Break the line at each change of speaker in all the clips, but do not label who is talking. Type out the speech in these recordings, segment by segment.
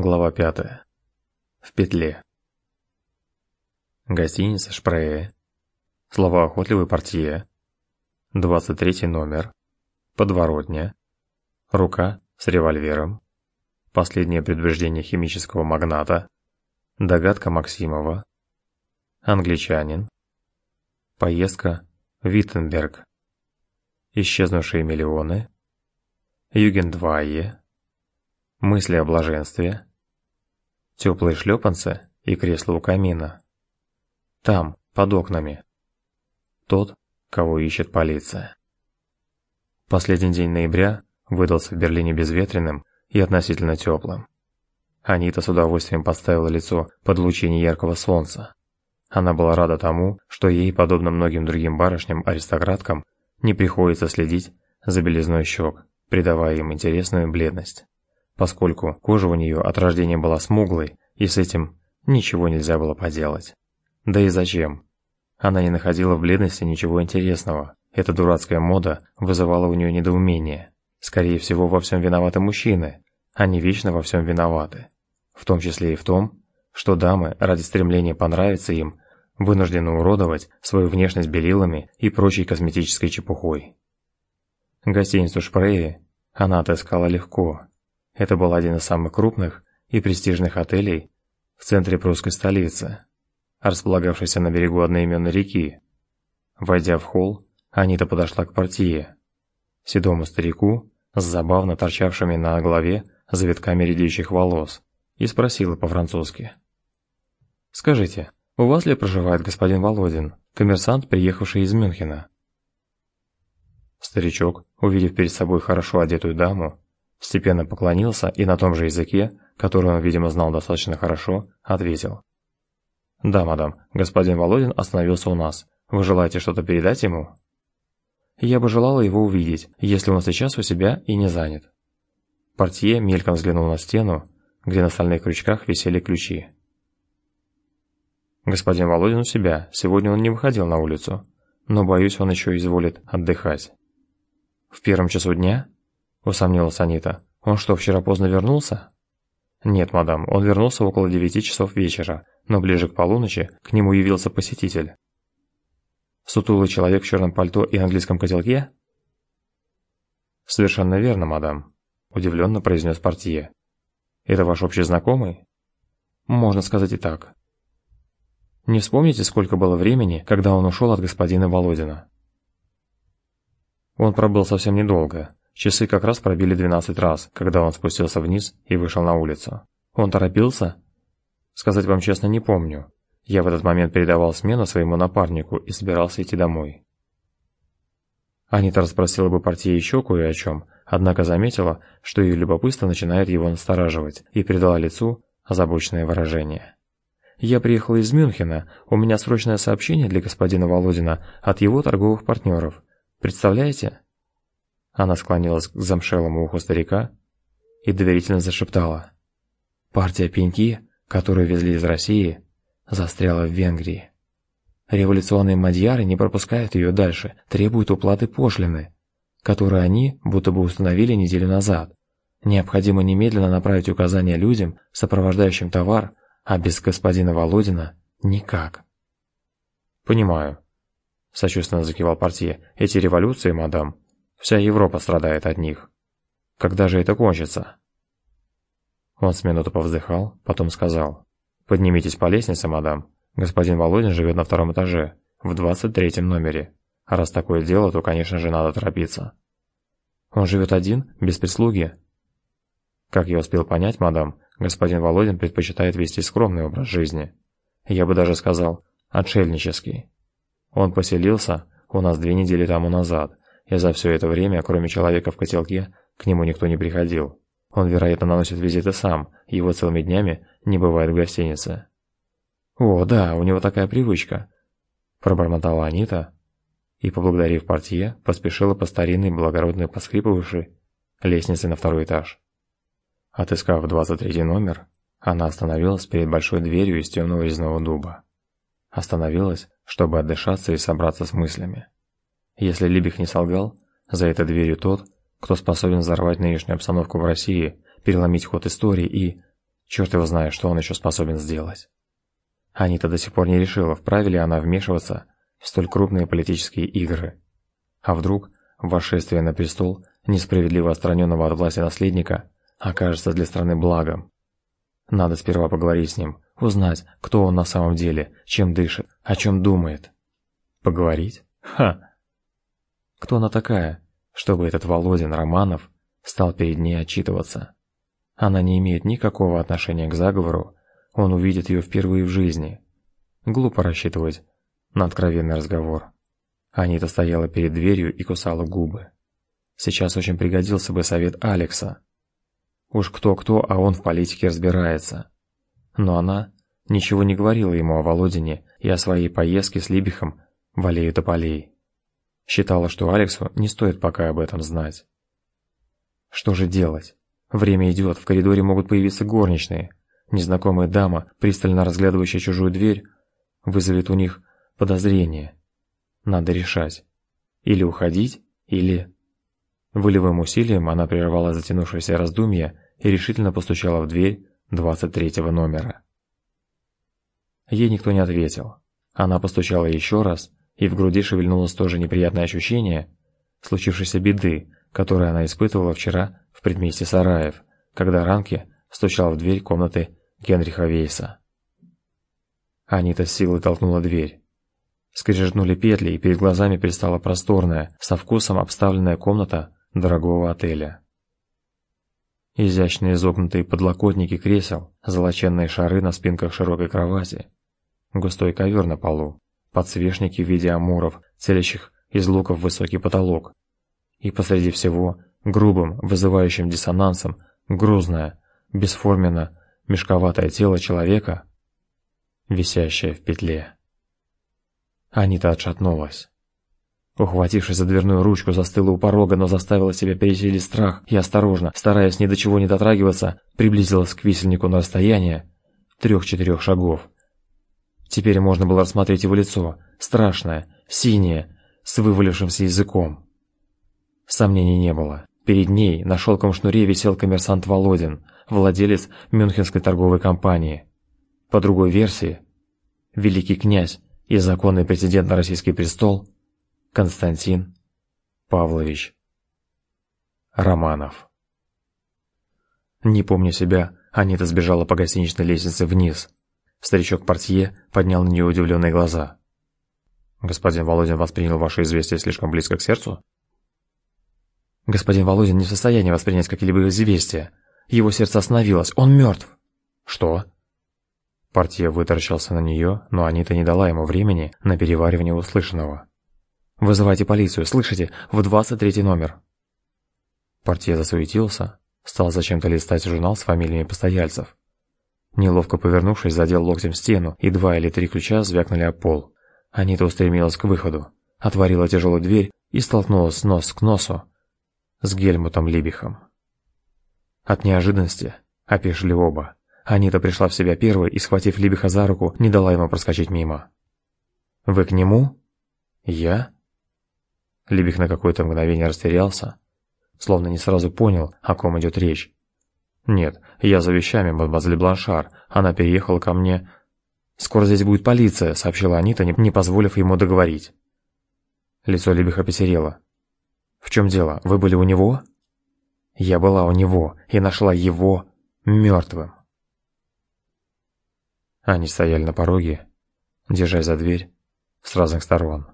Глава 5. В петле. Гостиница Шпрее. Слова охотливый портье. 23 номер. Подворотня. Рука с револьвером. Последнее предупреждение химического магната. Догадка Максимова. Англичанин. Поездка в Виттенберг. Исчезнувшие миллионы. Югендвайе мысли о блаженстве, теплые шлепанцы и кресло у камина. Там, под окнами. Тот, кого ищет полиция. Последний день ноября выдался в Берлине безветренным и относительно теплым. Анита с удовольствием подставила лицо под лучи неяркого солнца. Она была рада тому, что ей, подобно многим другим барышням-аристократкам, не приходится следить за белизной щек, придавая им интересную бледность поскольку кожа у нее от рождения была смуглой, и с этим ничего нельзя было поделать. Да и зачем? Она не находила в бледности ничего интересного. Эта дурацкая мода вызывала у нее недоумение. Скорее всего, во всем виноваты мужчины. Они вечно во всем виноваты. В том числе и в том, что дамы ради стремления понравиться им вынуждены уродовать свою внешность белилами и прочей косметической чепухой. Гостиницу Шпрее она отыскала легко. Это был один из самых крупных и престижных отелей в центре прусской столицы, располагавшийся на берегу одноименной реки. Войдя в холл, Анита подошла к портье, седому старику с забавно торчавшими на голове завитками редеющих волос, и спросила по-французски. «Скажите, у вас ли проживает господин Володин, коммерсант, приехавший из Мюнхена?» Старичок, увидев перед собой хорошо одетую даму, Степенно поклонился и на том же языке, который он, видимо, знал достаточно хорошо, ответил. «Да, мадам, господин Володин остановился у нас. Вы желаете что-то передать ему?» «Я бы желала его увидеть, если он сейчас у себя и не занят». Портье мельком взглянул на стену, где на стальных крючках висели ключи. «Господин Володин у себя, сегодня он не выходил на улицу, но, боюсь, он еще изволит отдыхать». «В первом часу дня?» Усомнилась Анита. Он что, вчера поздно вернулся? Нет, мадам, он вернулся около девяти часов вечера, но ближе к полуночи к нему явился посетитель. Сутулый человек в черном пальто и английском котелке? Совершенно верно, мадам, удивленно произнес портье. Это ваш общий знакомый? Можно сказать и так. Не вспомните, сколько было времени, когда он ушел от господина Володина? Он пробыл совсем недолго, Часы как раз пробили 12 раз, когда он спустился вниз и вышел на улицу. Он торопился? Сказать вам честно, не помню. Я в этот момент передавал смену своему напарнику и собирался идти домой. Анита расспросила бы партии еще кое о чем, однако заметила, что ее любопытство начинает его настораживать, и придала лицу озабоченное выражение. «Я приехала из Мюнхена, у меня срочное сообщение для господина Володина от его торговых партнеров. Представляете?» Она склонилась к замшелому уху старика и доверительно зашептала. «Партия пеньки, которую везли из России, застряла в Венгрии. Революционные мадьяры не пропускают ее дальше, требуют уплаты пошлины, которую они будто бы установили неделю назад. Необходимо немедленно направить указания людям, сопровождающим товар, а без господина Володина никак». «Понимаю», – сочувственно закивал портье. «Эти революции, мадам, Вся Европа страдает от них. Когда же это кончится? Он с минуту повздыхал, потом сказал. «Поднимитесь по лестнице, мадам. Господин Володин живет на втором этаже, в двадцать третьем номере. А раз такое дело, то, конечно же, надо торопиться». «Он живет один, без прислуги?» «Как я успел понять, мадам, господин Володин предпочитает вести скромный образ жизни. Я бы даже сказал, отшельнический. Он поселился у нас две недели тому назад, и за все это время, кроме человека в котелке, к нему никто не приходил. Он, вероятно, наносит визиты сам, его целыми днями не бывает в гостинице. «О, да, у него такая привычка», – пробормотала Анита и, поблагодарив портье, поспешила по старинной, благородной поскрипывавшей лестнице на второй этаж. Отыскав 23 номер, она остановилась перед большой дверью из темного резного дуба. Остановилась, чтобы отдышаться и собраться с мыслями. Если Либих не солгал, за этой дверью тот, кто способен взорвать нынешнюю обстановку в России, переломить ход истории и... Черт его знает, что он еще способен сделать. Анита до сих пор не решила, вправе ли она вмешиваться в столь крупные политические игры. А вдруг восшествие на престол несправедливо отстраненного от власти наследника окажется для страны благом. Надо сперва поговорить с ним, узнать, кто он на самом деле, чем дышит, о чем думает. Поговорить? Ха! Кто она такая, чтобы этот Володин Романов стал перед ней отчитываться? Она не имеет никакого отношения к заговору, он увидит ее впервые в жизни. Глупо рассчитывать на откровенный разговор. Анита стояла перед дверью и кусала губы. Сейчас очень пригодился бы совет Алекса. Уж кто-кто, а он в политике разбирается. Но она ничего не говорила ему о Володине и о своей поездке с Либихом в аллею тополей. Считала, что Алексу не стоит пока об этом знать. Что же делать? Время идет, в коридоре могут появиться горничные. Незнакомая дама, пристально разглядывающая чужую дверь, вызовет у них подозрение. Надо решать. Или уходить, или... Волевым усилием она прервала затянувшееся раздумье и решительно постучала в дверь двадцать третьего номера. Ей никто не ответил. Она постучала еще раз, и в груди шевельнулось то же неприятное ощущение случившейся беды, которую она испытывала вчера в предместье Сараев, когда Ранки стучал в дверь комнаты Генриха Вейса. Анита с силой толкнула дверь. Скрежетнули петли, и перед глазами предстала просторная, со вкусом обставленная комната дорогого отеля. Изящные изогнутые подлокотники кресел, золоченные шары на спинках широкой кровати, густой ковер на полу, подсвечники в виде амуров, целящих из луков в высокий потолок. И посреди всего, грубым, вызывающим диссонансом, грузное, бесформенно, мешковатое тело человека, висящее в петле. Анита отшатнулась. Ухватившись за дверную ручку, застыла у порога, но заставила себя пересилить страх и осторожно, стараясь ни до чего не дотрагиваться, приблизилась к висельнику на расстояние трех-четырех шагов. Теперь можно было рассмотреть его лицо, страшное, синее, с вывалившимся языком. Сомнений не было. Перед ней на шелковом шнуре висел коммерсант Володин, владелец Мюнхенской торговой компании. По другой версии, великий князь и законный претендент на российский престол Константин Павлович Романов. Не помня себя, Анита сбежала по гостиничной лестнице вниз. Старичок-портье поднял на нее удивленные глаза. «Господин Володин воспринял ваше известие слишком близко к сердцу?» «Господин Володин не в состоянии воспринять какие-либо известия. Его сердце остановилось. Он мертв!» «Что?» Портье вытаращился на нее, но Анита не дала ему времени на переваривание услышанного. «Вызывайте полицию, слышите? В двадцать третий номер!» Портье засуетился, стал зачем-то листать журнал с фамилиями постояльцев. Неловко повернувшись, задел локтем стену, и два или три ключа звякнули о пол. Анита устремилась к выходу, отворила тяжелую дверь и столкнулась нос к носу с Гельмутом Либихом. От неожиданности опешили оба. Анита пришла в себя первой и, схватив Либиха за руку, не дала ему проскочить мимо. «Вы к нему?» «Я?» Либих на какое-то мгновение растерялся, словно не сразу понял, о ком идет речь. «Нет, я за вещами, мадемуазель Бланшар. Она переехала ко мне...» «Скоро здесь будет полиция», — сообщила Анита, не позволив ему договорить. Лицо Либиха посерело. «В чем дело? Вы были у него?» «Я была у него и нашла его мертвым». Они стояли на пороге, держась за дверь с разных сторон.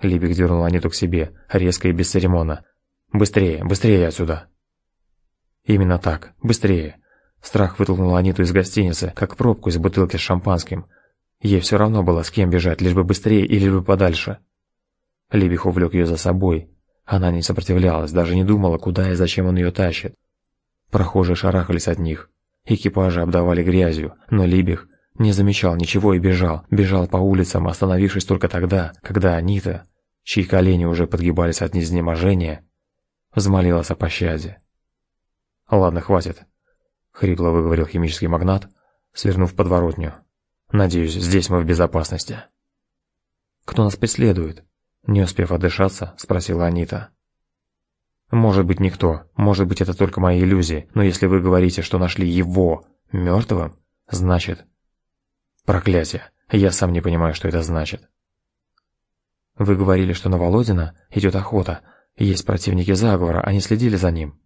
Либик дернул Аниту к себе, резко и без церемона. «Быстрее, быстрее отсюда!» Именно так, быстрее. Страх вытолкнул Аниту из гостиницы, как пробку из бутылки с шампанским. Ей все равно было с кем бежать, лишь бы быстрее или бы подальше. Либих увлек ее за собой. Она не сопротивлялась, даже не думала, куда и зачем он ее тащит. Прохожие шарахались от них. Экипажи обдавали грязью, но Либих не замечал ничего и бежал, бежал по улицам, остановившись только тогда, когда Анита, чьи колени уже подгибались от изнеможения, взмолилась о пощаде. «Ладно, хватит», — хрипло выговорил химический магнат, свернув подворотню. «Надеюсь, здесь мы в безопасности». «Кто нас преследует?» Не успев отдышаться, спросила Анита. «Может быть, никто. Может быть, это только мои иллюзии. Но если вы говорите, что нашли его Мертвым? Значит... Проклятие, я сам не понимаю, что это значит. Вы говорили, что на Володина идет охота, есть противники заговора, они следили за ним.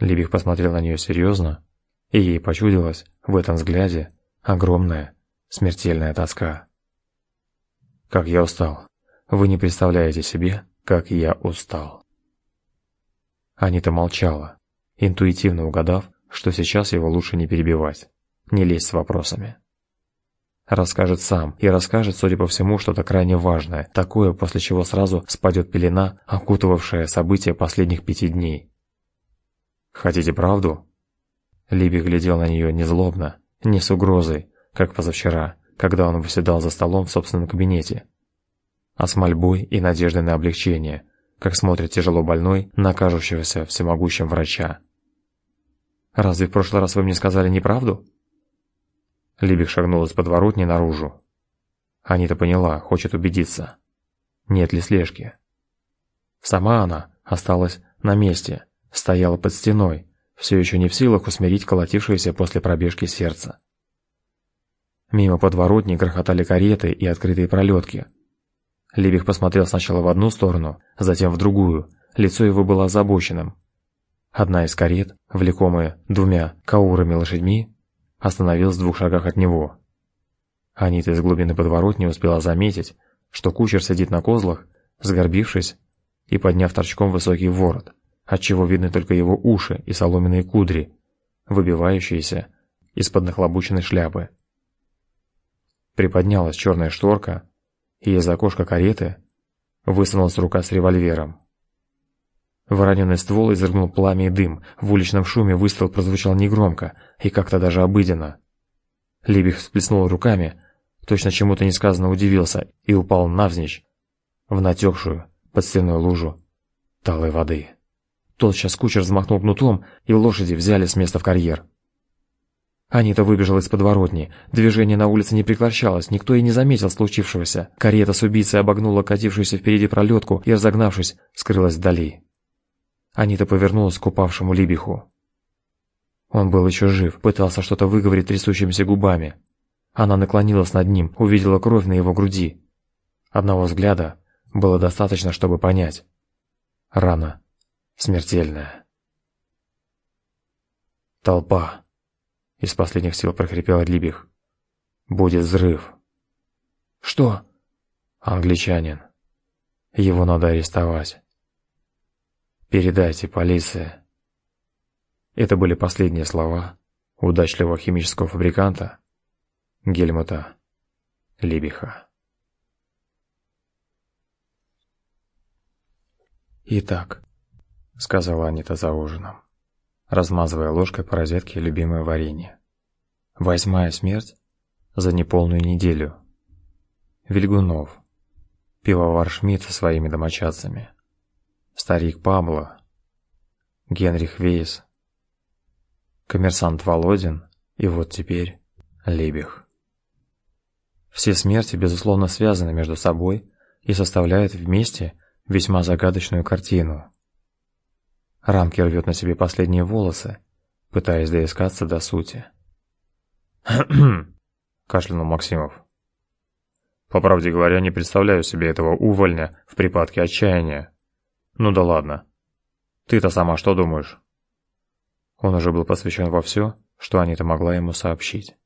Либих посмотрел на нее серьезно, и ей почудилось в этом взгляде огромная, смертельная тоска. Как я устал. Вы не представляете себе, как я устал. Анита молчала, интуитивно угадав, что сейчас его лучше не перебивать, не лезть с вопросами. Расскажет сам, и расскажет, судя по всему, что-то крайне важное, такое, после чего сразу спадет пелена, окутывавшая события последних пяти дней. «Хотите правду?» Либи глядел на нее не злобно, не с угрозой, как позавчера, когда он выседал за столом в собственном кабинете, а с мольбой и надеждой на облегчение, как смотрит тяжело больной на кажущегося всемогущим врача. «Разве в прошлый раз вы мне сказали неправду?» Либик шагнул из подворотни наружу. Анита поняла, хочет убедиться. Нет ли слежки? Сама она осталась на месте, стояла под стеной, все еще не в силах усмирить колотившееся после пробежки сердце. Мимо подворотни грохотали кареты и открытые пролетки. Либих посмотрел сначала в одну сторону, затем в другую, лицо его было озабоченным. Одна из карет, влекомая двумя каурами лошадьми, остановилась в двух шагах от него. Анита из глубины подворотни успела заметить, что кучер сидит на козлах, сгорбившись и подняв торчком высокий ворот, отчего видны только его уши и соломенные кудри, выбивающиеся из-под нахлобученной шляпы. Приподнялась черная шторка, и из окошка кареты высунулась рука с револьвером. Вороненый ствол изрыгнул пламя и дым. В уличном шуме выстрел прозвучал негромко и как-то даже обыденно. Либих всплеснул руками, точно чему-то несказанно удивился и упал навзничь в натекшую под стеной лужу талой воды. Тотчас кучер взмахнул кнутом, и лошади взяли с места в карьер. Анита выбежала из подворотни. Движение на улице не прекращалось, никто и не заметил случившегося. Карета с убийцей обогнула катившуюся впереди пролетку и, разогнавшись, скрылась вдали. Анита повернулась к упавшему Либиху. Он был еще жив, пытался что-то выговорить трясущимися губами. Она наклонилась над ним, увидела кровь на его груди. Одного взгляда было достаточно, чтобы понять. Рана смертельная. Толпа. Из последних сил прохрипел Либих. Будет взрыв. Что? Англичанин. Его надо арестовать. «Передайте полиции». Это были последние слова удачливого химического фабриканта Гельмута Либиха. «Итак», — сказала Анита за ужином, размазывая ложкой по розетке любимое варенье. «Восьмая смерть за неполную неделю. Вильгунов, пивовар Шмидт со своими домочадцами, старик Пабло, Генрих Вейс, коммерсант Володин и вот теперь Лебех. Все смерти, безусловно, связаны между собой и составляют вместе весьма загадочную картину. Рамки рвет на себе последние волосы, пытаясь доискаться до сути. кашлянул Максимов. По правде говоря, не представляю себе этого увольня в припадке отчаяния. Ну да ладно. Ты-то сама что думаешь? Он уже был посвящен во все, что Анита могла ему сообщить.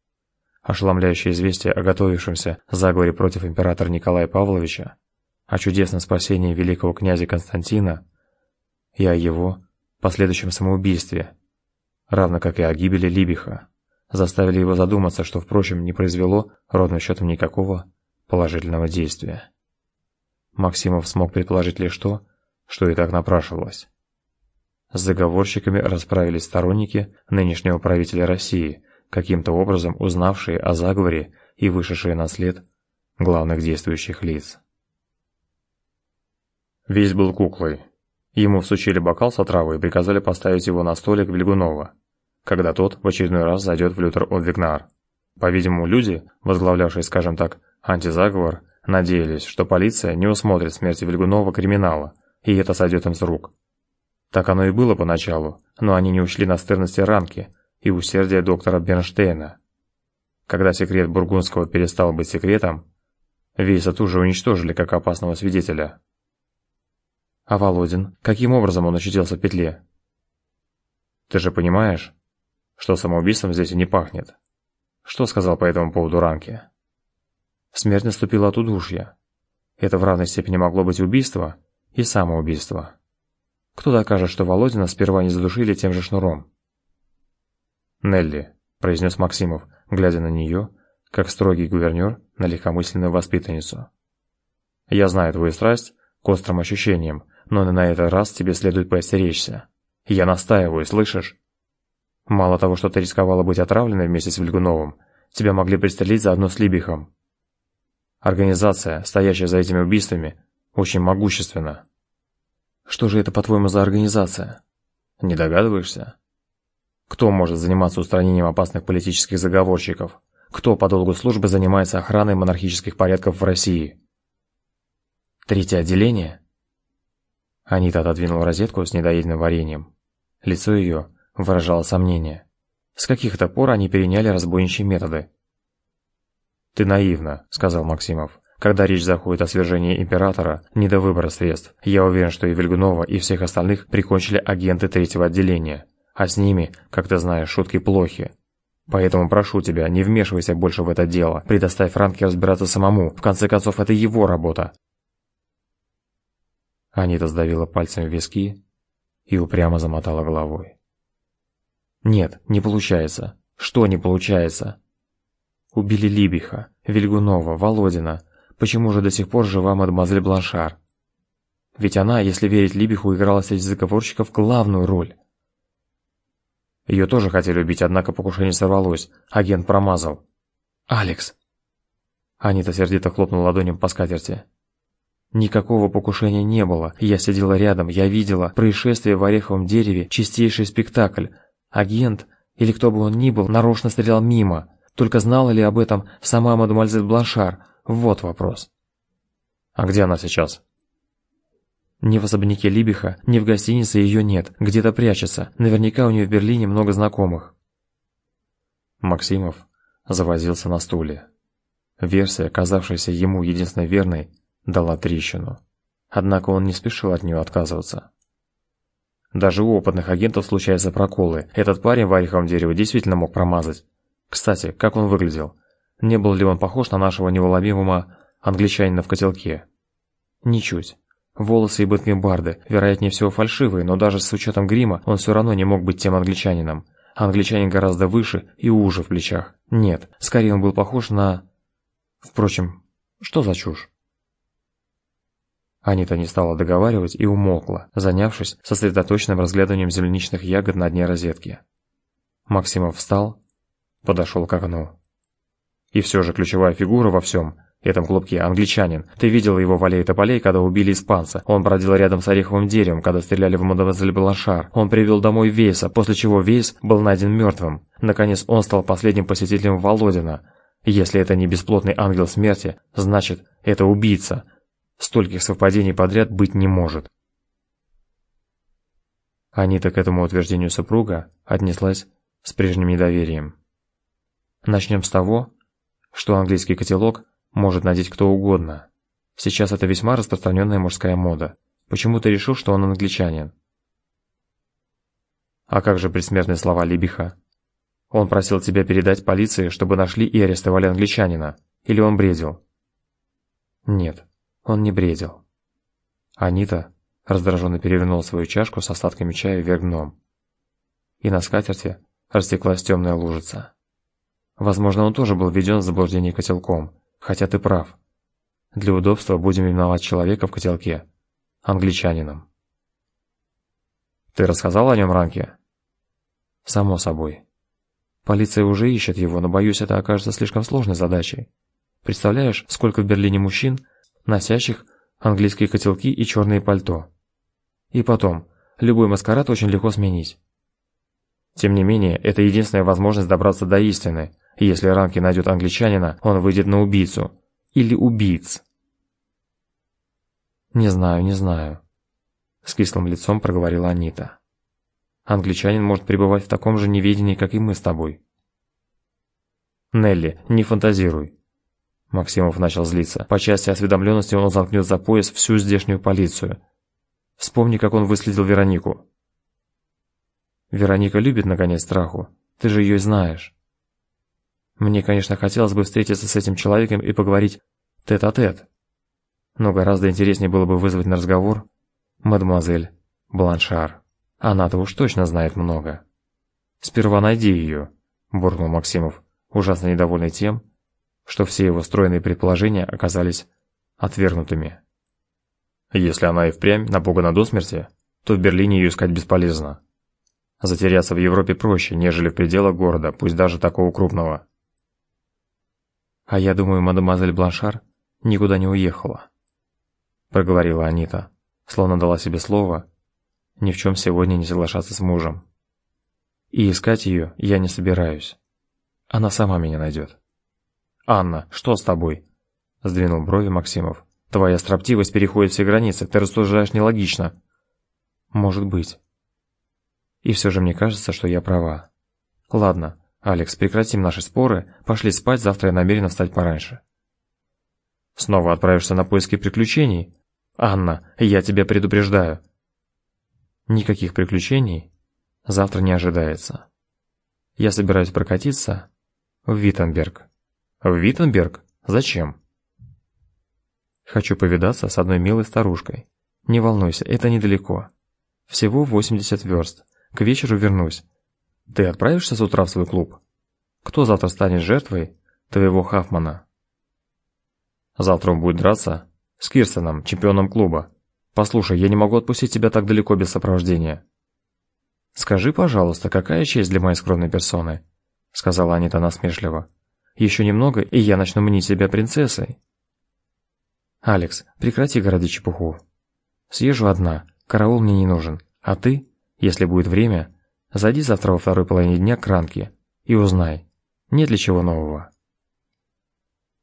Ошеломляющее известие о готовившемся заговоре против императора Николая Павловича, о чудесном спасении великого князя Константина и о его последующем самоубийстве, равно как и о гибели Либиха, заставили его задуматься, что, впрочем, не произвело ровным счетом никакого положительного действия. Максимов смог предположить лишь то, что и так напрашивалось. С заговорщиками расправились сторонники нынешнего правителя России, каким-то образом узнавшие о заговоре и вышедшие на след главных действующих лиц. Весь был куклой. Ему всучили бокал с отравой и приказали поставить его на столик Вильгунова, когда тот в очередной раз зайдет в Лютер Одвигнар. По-видимому, люди, возглавлявшие, скажем так, антизаговор, надеялись, что полиция не усмотрит смерти Вильгунова криминала, и это сойдет им с рук. Так оно и было поначалу, но они не учли настырности рамки и усердие доктора Бернштейна. Когда секрет Бургундского перестал быть секретом, Вейса тут же уничтожили как опасного свидетеля. А Володин? Каким образом он очутился в петле? Ты же понимаешь, что самоубийством здесь и не пахнет. Что сказал по этому поводу Ранки? Смерть наступила от удушья. Это в равной степени могло быть убийство и самоубийство. Кто докажет, что Володина сперва не задушили тем же шнуром? «Нелли», — произнес Максимов, глядя на нее, как строгий гувернер на легкомысленную воспитанницу. «Я знаю твою страсть к острым ощущениям, но на этот раз тебе следует поостеречься. Я настаиваю, слышишь? Мало того, что ты рисковала быть отравленной вместе с Вильгуновым, тебя могли пристрелить заодно с Либихом. Организация, стоящая за этими убийствами, очень могущественна. Что же это, по-твоему, за организация? Не догадываешься? Кто может заниматься устранением опасных политических заговорщиков? Кто по долгу службы занимается охраной монархических порядков в России? Третье отделение? Анита отодвинула розетку с недоеденным вареньем. Лицо ее выражало сомнение. С каких-то пор они переняли разбойничьи методы. «Ты наивна», — сказал Максимов. «Когда речь заходит о свержении императора, не до выбора средств. Я уверен, что и Вильгунова, и всех остальных прикончили агенты третьего отделения. А с ними, как ты знаешь, шутки плохи. Поэтому прошу тебя, не вмешивайся больше в это дело. Предоставь Франке разбираться самому. В конце концов, это его работа. Анита сдавила пальцами виски и упрямо замотала головой. «Нет, не получается. Что не получается?» «Убили Либиха, Вильгунова, Володина. Почему же до сих пор жива мадемуазель Бланшар? Ведь она, если верить Либиху, играла среди заговорщиков главную роль. Ее тоже хотели убить, однако покушение сорвалось. Агент промазал. «Алекс!» Анита сердито хлопнула ладонью по скатерти. Никакого покушения не было. Я сидела рядом, я видела происшествие в ореховом дереве, чистейший спектакль. Агент, или кто бы он ни был, нарочно стрелял мимо. Только знала ли об этом сама мадемуазель Бланшар? Вот вопрос. А где она сейчас? Ни в особняке Либиха, ни в гостинице ее нет. Где-то прячется. Наверняка у нее в Берлине много знакомых. Максимов завозился на стуле. Версия, казавшаяся ему единственной верной, дала трещину. Однако он не спешил от нее отказываться. Даже у опытных агентов случаются проколы. Этот парень в ореховом дереве действительно мог промазать. Кстати, как он выглядел? Не был ли он похож на нашего неволомимого англичанина в котелке? Ничуть. Волосы и бакенбарды, вероятнее всего фальшивые, но даже с учетом грима он все равно не мог быть тем англичанином. Англичанин гораздо выше и уже в плечах. Нет, скорее он был похож на... Впрочем, что за чушь? Анита не стала договаривать и умолкла, занявшись сосредоточенным разглядыванием земляничных ягод на дне розетки. Максимов встал, подошел к окну. И все же ключевая фигура во всем этом клубке англичанин. Ты видел его в аллее тополей, когда убили испанца. Он бродил рядом с ореховым деревом, когда стреляли в мадемуазель Бланшар. Он привел домой Вейса, после чего Вейс был найден мертвым. Наконец, он стал последним посетителем Володина. Если это не бесплотный ангел смерти, значит, это убийца, Стольких совпадений подряд быть не может. Анита к этому утверждению супруга отнеслась с прежним недоверием. Начнем с того, что английский котелок может надеть кто угодно. Сейчас это весьма распространенная мужская мода. Почему ты решил, что он англичанин? А как же предсмертные слова Либиха? Он просил тебя передать полиции, чтобы нашли и арестовали англичанина. Или он бредил? Нет. Он не бредил. Анита раздраженно перевернула свою чашку с остатками чая вверх дном. И на скатерти растеклась темная лужица. Возможно, он тоже был введен в заблуждение котелком, хотя ты прав. Для удобства будем именовать человека в котелке англичанином. Ты рассказал о нем Ранке? Само собой. Полиция уже ищет его, но боюсь, это окажется слишком сложной задачей. Представляешь, сколько в Берлине мужчин, носящих английские котелки и черные пальто. И потом, любой маскарад очень легко сменить. Тем не менее, это единственная возможность добраться до истины. Если Ранки найдет англичанина, он выйдет на убийцу. Или убийц. «Не знаю, не знаю», — с кислым лицом проговорила Анита. Англичанин может пребывать в таком же неведении, как и мы с тобой. Нелли, не фантазируй. Максимов начал злиться. По части осведомленности он замкнет за пояс всю здешнюю полицию. Вспомни, как он выследил Веронику. Вероника любит нагонять страху. Ты же ее знаешь. Мне, конечно, хотелось бы встретиться с этим человеком и поговорить тет-а-тет. -тет. Но гораздо интереснее было бы вызвать на разговор мадемуазель Бланшар. Она-то уж точно знает много. Сперва найди ее, буркнул Максимов, ужасно недовольный тем, что все его стройные предположения оказались отвергнутыми. Если она и впрямь напугана до смерти, то в Берлине ее искать бесполезно. Затеряться в Европе проще, нежели в пределах города, пусть даже такого крупного. А я думаю, мадемуазель Бланшар никуда не уехала, проговорила Анита, словно дала себе слово ни в чем сегодня не соглашаться с мужем. И искать ее я не собираюсь. Она сама меня найдет. Анна, что с тобой? сдвинул брови Максимов. Твоя строптивость переходит все границы, ты рассуждаешь нелогично. Может быть. И все же мне кажется, что я права. Ладно, Алекс, прекратим наши споры, пошли спать, завтра я намерена встать пораньше. Снова отправишься на поиски приключений? Анна, я тебя предупреждаю. Никаких приключений завтра не ожидается. Я собираюсь прокатиться в Виттенберг. В Виттенберг? Зачем? Хочу повидаться с одной милой старушкой. Не волнуйся, это недалеко. Всего 80 верст. К вечеру вернусь. Ты отправишься с утра в свой клуб? Кто завтра станет жертвой твоего Хафмана? Завтра он будет драться с Кирсоном, чемпионом клуба. Послушай, я не могу отпустить тебя так далеко без сопровождения. Скажи, пожалуйста, какая честь для моей скромной персоны, сказала Анита насмешливо. Еще немного, и я начну мнить себя принцессой. Алекс, прекрати городить чепуху. Съезжу одна, караул мне не нужен. А ты, если будет время, зайди завтра во второй половине дня к Ранке и узнай, нет ли чего нового.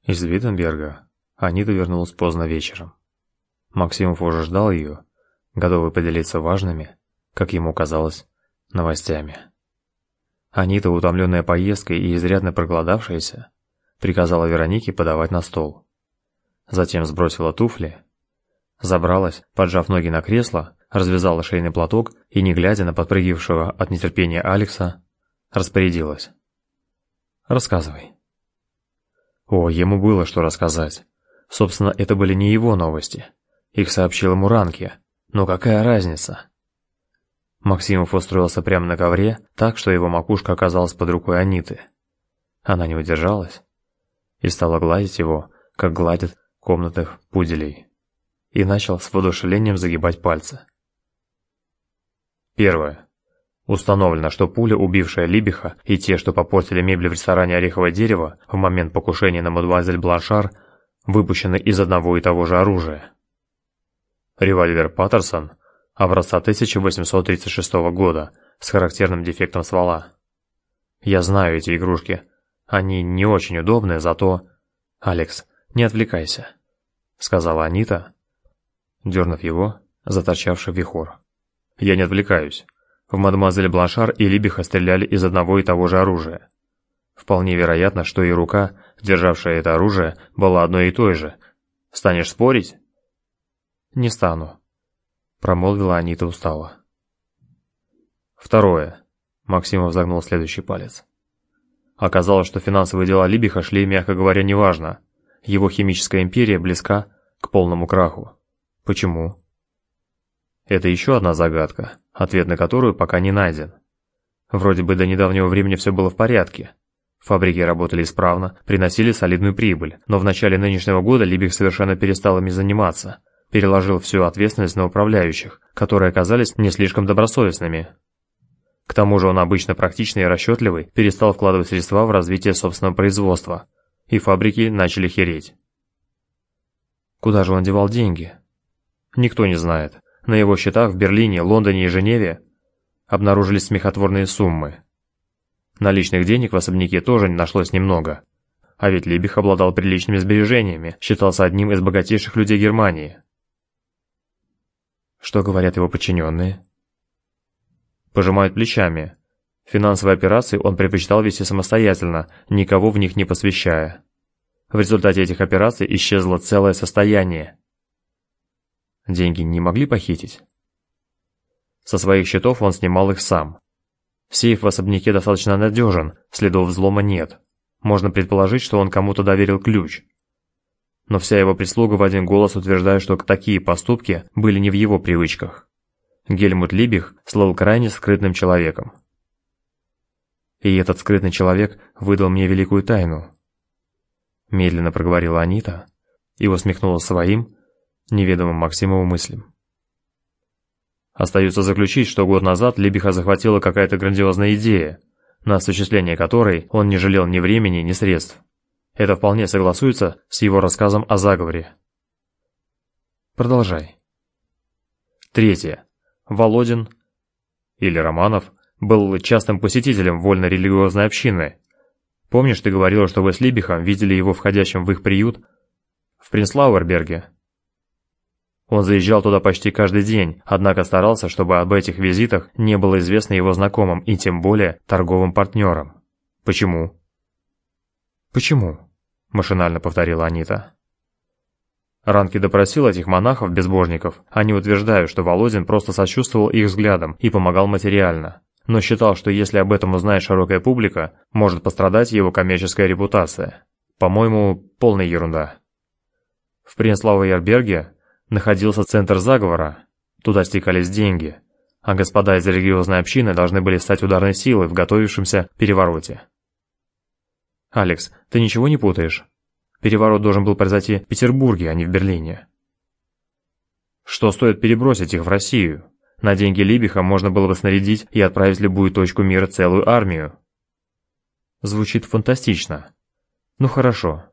Из Виттенберга Анита вернулась поздно вечером. Максимов уже ждал ее, готовый поделиться важными, как ему казалось, новостями. Анита, утомленная поездкой и изрядно проголодавшаяся, приказала Веронике подавать на стол. Затем сбросила туфли, забралась, поджав ноги на кресло, развязала шейный платок и, не глядя на подпрыгившего от нетерпения Алекса, распорядилась: "Рассказывай". О, ему было что рассказать. Собственно, это были не его новости. Их сообщил ему. Но какая разница? Максимов устроился прямо на ковре, так что его макушка оказалась под рукой Аниты. Она не удержалась и стала гладить его, как гладят комнатных пуделей, и начал с воодушевлением загибать пальцы. Первое. Установлено, что пуля, убившая Либиха, и те, что попортили мебель в ресторане Ореховое дерево в момент покушения на мадемуазель Бланшар, выпущены из одного и того же оружия. Револьвер Паттерсон образца 1836 года с характерным дефектом ствола. Я знаю эти игрушки. Они не очень удобные, зато... Алекс, не отвлекайся, сказала Анита, дернув его, заторчавший вихор. Я не отвлекаюсь. В мадемуазель Бланшар и Либиха стреляли из одного и того же оружия. Вполне вероятно, что и рука, державшая это оружие, была одной и той же. Станешь спорить? Не стану, промолвила Анита устало. Второе. Максимов загнул следующий палец. Оказалось, что финансовые дела Либиха шли, мягко говоря, неважно. Его химическая империя близка к полному краху. Почему? Это еще одна загадка, ответ на которую пока не найден. Вроде бы до недавнего времени все было в порядке. Фабрики работали исправно, приносили солидную прибыль, но в начале нынешнего года Либих совершенно перестал ими заниматься, переложил всю ответственность на управляющих, которые оказались не слишком добросовестными. К тому же он обычно практичный и расчетливый, перестал вкладывать средства в развитие собственного производства, и фабрики начали хереть. Куда же он девал деньги? Никто не знает. На его счетах в Берлине, Лондоне и Женеве обнаружились смехотворные суммы. Наличных денег в особняке тоже не нашлось немного. А ведь Либих обладал приличными сбережениями, считался одним из богатейших людей Германии. Что говорят его подчиненные? Пожимают плечами. Финансовые операции он предпочитал вести самостоятельно, никого в них не посвящая. В результате этих операций исчезло целое состояние. Деньги не могли похитить? Со своих счетов он снимал их сам. Сейф в особняке достаточно надежен, следов взлома нет. Можно предположить, что он кому-то доверил ключ. Но вся его прислуга в один голос утверждает, что такие поступки были не в его привычках. Гельмут Либих слыл крайне скрытным человеком. И этот скрытный человек выдал мне великую тайну. Медленно проговорила Анита и усмехнулась своим, неведомым Максимову мыслям. Остается заключить, что год назад Либиха захватила какая-то грандиозная идея, на осуществление которой он не жалел ни времени, ни средств. Это вполне согласуется с его рассказом о заговоре. Продолжай. Третье. Володин или Романов был частым посетителем вольно-религиозной общины. Помнишь, ты говорила, что вы с Либихом видели его входящим в их приют в Принслауэрберге? Он заезжал туда почти каждый день, однако старался, чтобы об этих визитах не было известно его знакомым и тем более торговым партнерам. Почему? Почему? Машинально повторила Анита. Ранки допросил этих монахов-безбожников. Они утверждают, что Володин просто сочувствовал их взглядам и помогал материально. Но считал, что если об этом узнает широкая публика, может пострадать его коммерческая репутация. По-моему, полная ерунда. В Принслауэрберге находился центр заговора. Туда стекались деньги, а господа из религиозной общины должны были стать ударной силой в готовившемся перевороте. Алекс, ты ничего не путаешь? Переворот должен был произойти в Петербурге, а не в Берлине. Что стоит перебросить их в Россию? На деньги Либиха можно было бы снарядить и отправить в любую точку мира целую армию. Звучит фантастично. Ну хорошо.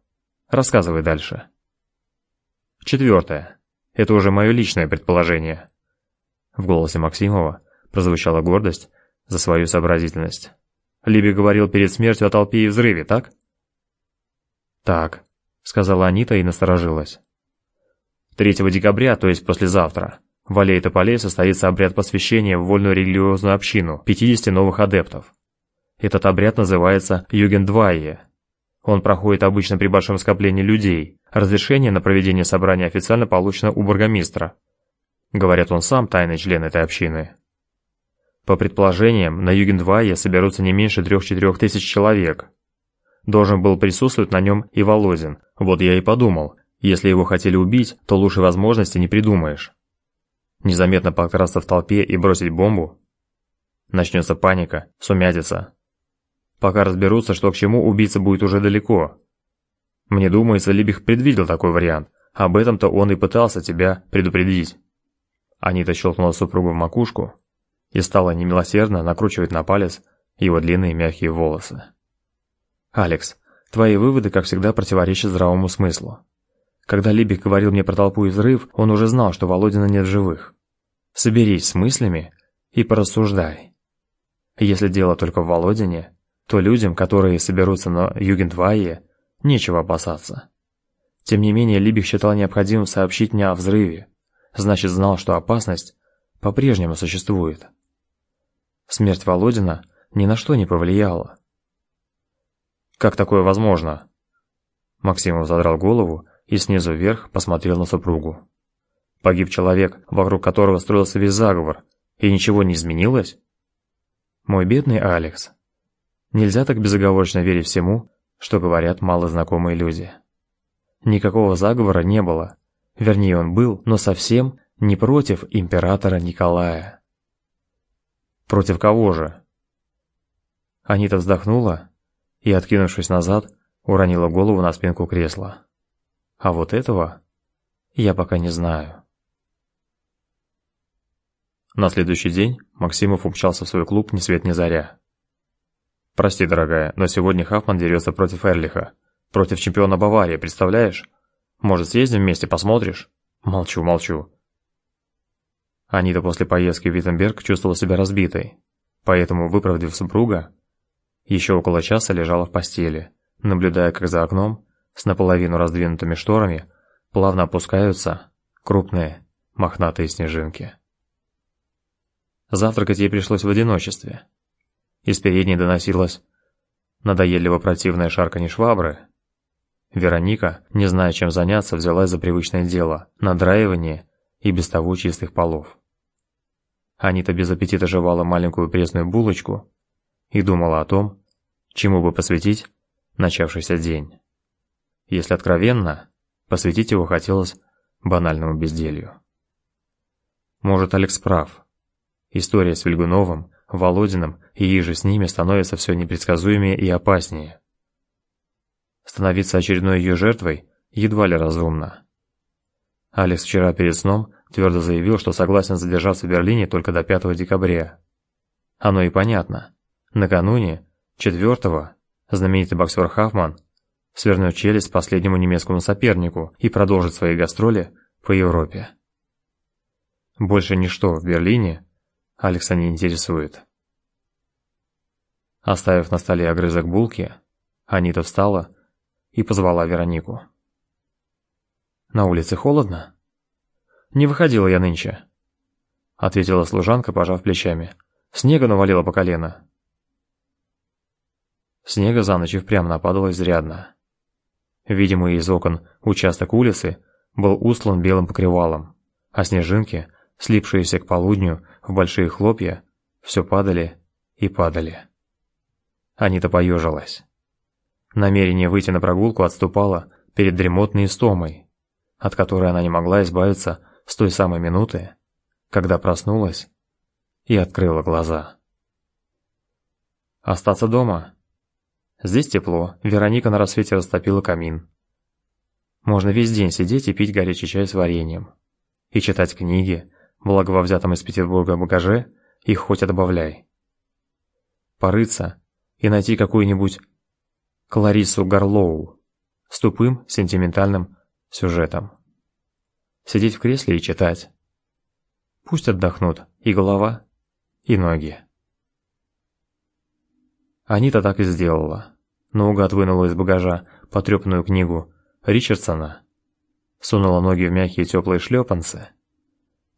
Рассказывай дальше. Четвертое. Это уже мое личное предположение. В голосе Максимова прозвучала гордость за свою сообразительность. Либи говорил перед смертью о толпе и взрыве, так? Так, сказала Анита и насторожилась. 3 декабря, то есть послезавтра, в Аллее Тополей состоится обряд посвящения в вольную религиозную общину 50 новых адептов. Этот обряд называется Югендвайе. Он проходит обычно при большом скоплении людей, Разрешение на проведение собрания официально получено у бургомистра. Говорят, он сам тайный член этой общины. По предположениям, на Югендвае соберутся не меньше трех-четырех тысяч человек. Должен был присутствовать на нем и Володин. Вот я и подумал, если его хотели убить, то лучшей возможности не придумаешь. Незаметно подкрасться в толпе и бросить бомбу? Начнется паника, сумятица. Пока разберутся, что к чему, убийца будет уже далеко. Мне думается, Либих предвидел такой вариант. Об этом-то он и пытался тебя предупредить. Анита щелкнула супругу в макушку и стала немилосердно накручивать на палец его длинные мягкие волосы. «Алекс, твои выводы, как всегда, противоречат здравому смыслу. Когда Либих говорил мне про толпу и взрыв, он уже знал, что Володина нет в живых. Соберись с мыслями и порассуждай. Если дело только в Володине, то людям, которые соберутся на Югендвайе, Нечего опасаться. Тем не менее, Либих считал необходимым сообщить мне о взрыве. Значит, знал, что опасность по-прежнему существует. Смерть Володина ни на что не повлияла. Как такое возможно? Максимов задрал голову и снизу вверх посмотрел на супругу. Погиб человек, вокруг которого строился весь заговор, и ничего не изменилось? Мой бедный Алекс. Нельзя так безоговорочно верить всему, что говорят малознакомые люди. Никакого заговора не было. Вернее, он был, но совсем не против императора Николая. Против кого же? Анита вздохнула и, откинувшись назад, уронила голову на спинку кресла. А вот этого я пока не знаю. На следующий день Максимов умчался в свой клуб ни свет ни заря. Прости, дорогая, но сегодня Хафман дерется против Эрлиха. Против чемпиона Баварии, представляешь? Может, съездим вместе, посмотришь? Молчу, молчу. Анита после поездки в Виттенберг чувствовала себя разбитой. Поэтому, выправдив супруга, еще около часа лежала в постели, наблюдая, как за окном, с наполовину раздвинутыми шторами, плавно опускаются крупные мохнатые снежинки. Завтракать ей пришлось в одиночестве. Из передней доносилось надоедливо противное шарканье швабры. Вероника, не зная, чем заняться, взялась за привычное дело – надраивание и без того чистых полов. Анита без аппетита жевала маленькую пресную булочку и думала о том, чему бы посвятить начавшийся день. Если откровенно, посвятить его хотелось банальному безделью. Может, Алекс прав. История с Вильгуновым, Володиным и иже с ними становится все непредсказуемее и опаснее. Становиться очередной ее жертвой едва ли разумно. Алекс вчера перед сном твердо заявил, что согласен задержаться в Берлине только до 5 декабря. Оно и понятно. Накануне, 4 знаменитый боксер Хафман свернет челюсть последнему немецкому сопернику и продолжит свои гастроли по Европе. Больше ничто в Берлине Алекса не интересует. Оставив на столе огрызок булки, Анита встала и позвала Веронику. «На улице холодно?» «Не выходила я нынче», — ответила служанка, пожав плечами. «Снега навалило по колено». Снега за ночь и впрямь нападало изрядно. Видимый из окон участок улицы был устлан белым покрывалом, а снежинки, слипшиеся к полудню в большие хлопья, все падали и падали. Анита поежилась. Намерение выйти на прогулку отступало перед дремотной истомой, от которой она не могла избавиться с той самой минуты, когда проснулась и открыла глаза. Остаться дома? Здесь тепло, Вероника на рассвете растопила камин. Можно весь день сидеть и пить горячий чай с вареньем. И читать книги, благо во взятом из Петербурга багаже, их хоть добавляй. Порыться и найти какую-нибудь Кларису Горлоу с тупым сентиментальным сюжетом. Сидеть в кресле и читать. Пусть отдохнут и голова, и ноги. Анита так и сделала. Наугад вынула из багажа потрепанную книгу Ричардсона, сунула ноги в мягкие теплые шлепанцы,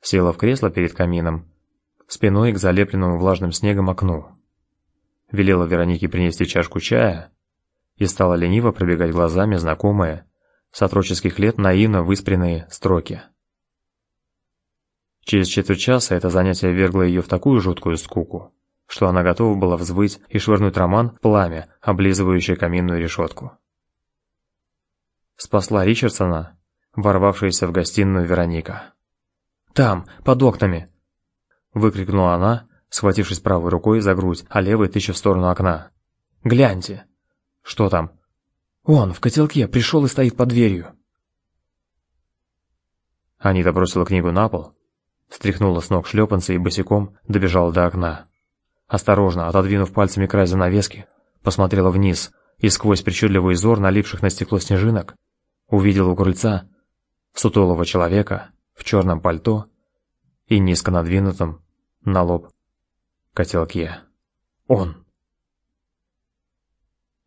села в кресло перед камином, спиной к залепленному влажным снегом окну. Велела Веронике принести чашку чая и стала лениво пробегать глазами знакомые, с отроческих лет наивно выспренные строки. Через четверть часа это занятие вергло ее в такую жуткую скуку, что она готова была взвыть и швырнуть роман в пламя, облизывающее каминную решетку. Спасла Ричардсона, ворвавшаяся в гостиную Вероника. «Там, под окнами!» Выкрикнула она, схватившись правой рукой за грудь, а левой тыча в сторону окна. «Гляньте!» Что там? Он в котелке пришел и стоит под дверью. Анита бросила книгу на пол, стряхнула с ног шлепанцы и босиком добежала до окна. Осторожно, отодвинув пальцами край занавески, посмотрела вниз и сквозь причудливый взор налипших на стекло снежинок увидела у крыльца сутулого человека в черном пальто и низко надвинутом на лоб котелке. Он.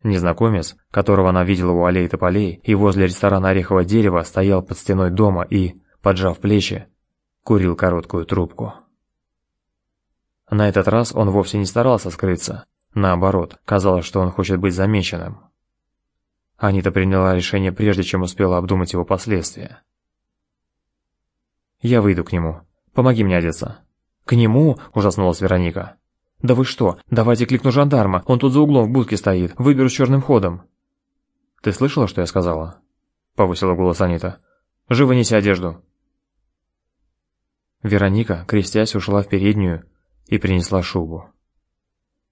Незнакомец, которого она видела у аллей тополей и возле ресторана Орехового дерева, стоял под стеной дома и, поджав плечи, курил короткую трубку. На этот раз он вовсе не старался скрыться. Наоборот, казалось, что он хочет быть замеченным. Анита приняла решение прежде, чем успела обдумать его последствия. «Я выйду к нему. Помоги мне одеться». «К нему?» – ужаснулась Вероника. «Да вы что? Давайте кликну жандарма, он тут за углом в будке стоит, выберу с черным ходом». «Ты слышала, что я сказала?» — повысила голос Анита. «Живо неси одежду». Вероника, крестясь, ушла в переднюю и принесла шубу.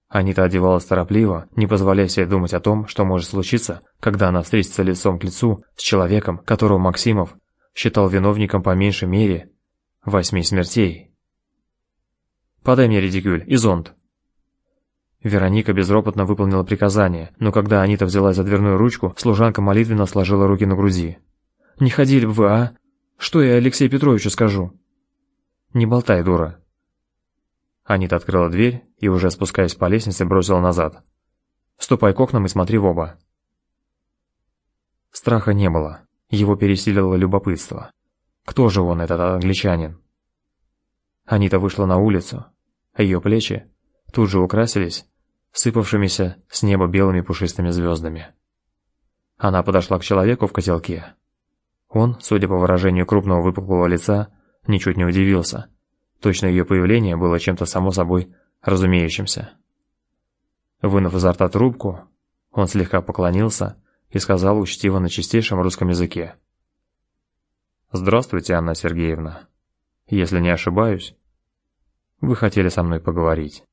Анита одевалась торопливо, не позволяя себе думать о том, что может случиться, когда она встретится лицом к лицу с человеком, которого Максимов считал виновником по меньшей мере восьми смертей. «Подай мне редикюль и зонт», Вероника безропотно выполнила приказание, но когда Анита взялась за дверную ручку, служанка молитвенно сложила руки на груди. «Не ходили бы вы, а? Что я Алексею Петровичу скажу?» «Не болтай, дура». Анита открыла дверь и, уже спускаясь по лестнице, бросила назад. «Ступай к окнам и смотри в оба». Страха не было, его пересилило любопытство. Кто же он, этот англичанин? Анита вышла на улицу, а ее плечи тут же украсились сыпавшимися с неба белыми пушистыми звездами. Она подошла к человеку в котелке. Он, судя по выражению крупного выпуклого лица, ничуть не удивился. Точно ее появление было чем-то само собой разумеющимся. Вынув изо рта трубку, он слегка поклонился и сказал учтиво на чистейшем русском языке. «Здравствуйте, Анна Сергеевна. Если не ошибаюсь, вы хотели со мной поговорить».